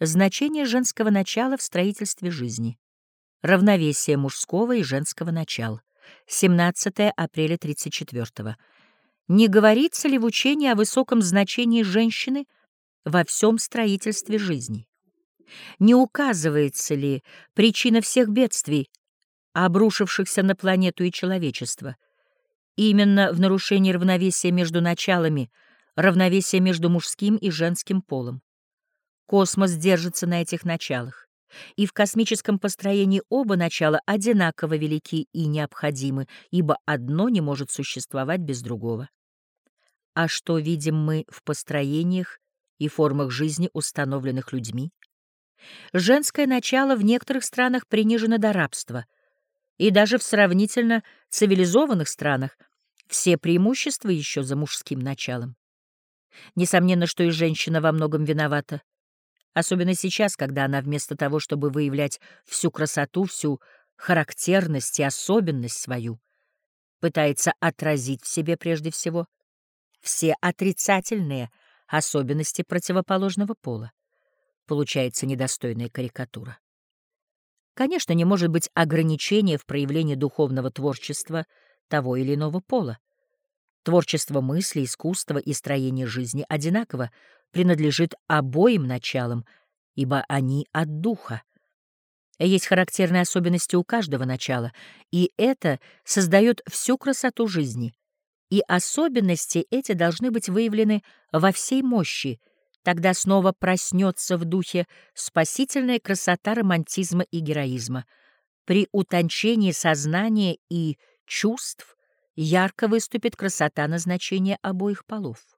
Значение женского начала в строительстве жизни. Равновесие мужского и женского начала. 17 апреля 34 -го. Не говорится ли в учении о высоком значении женщины во всем строительстве жизни? Не указывается ли причина всех бедствий, обрушившихся на планету и человечество, именно в нарушении равновесия между началами, равновесия между мужским и женским полом? Космос держится на этих началах, и в космическом построении оба начала одинаково велики и необходимы, ибо одно не может существовать без другого. А что видим мы в построениях и формах жизни, установленных людьми? Женское начало в некоторых странах принижено до рабства, и даже в сравнительно цивилизованных странах все преимущества еще за мужским началом. Несомненно, что и женщина во многом виновата особенно сейчас, когда она вместо того, чтобы выявлять всю красоту, всю характерность и особенность свою, пытается отразить в себе прежде всего все отрицательные особенности противоположного пола. Получается недостойная карикатура. Конечно, не может быть ограничения в проявлении духовного творчества того или иного пола. Творчество мысли, искусства и строение жизни одинаково принадлежит обоим началам, ибо они от духа. Есть характерные особенности у каждого начала, и это создает всю красоту жизни. И особенности эти должны быть выявлены во всей мощи, тогда снова проснется в духе спасительная красота романтизма и героизма. При утончении сознания и чувств ярко выступит красота назначения обоих полов.